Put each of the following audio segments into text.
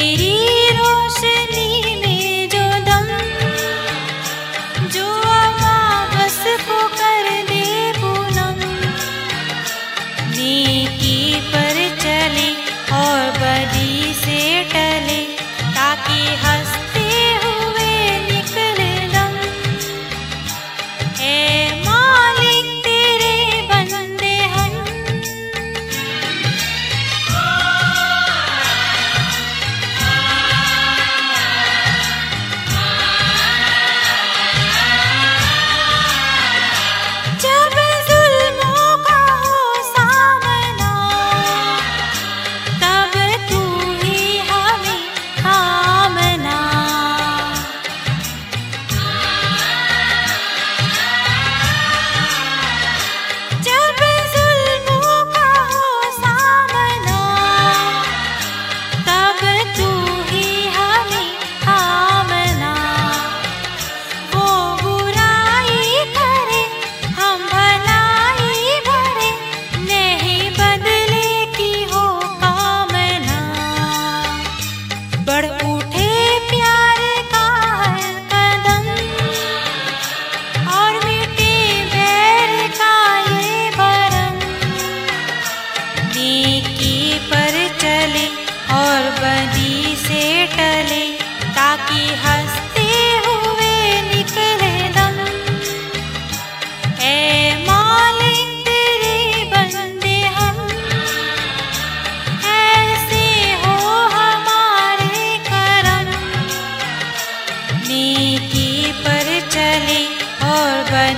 तेरी रोशनी में जो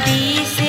These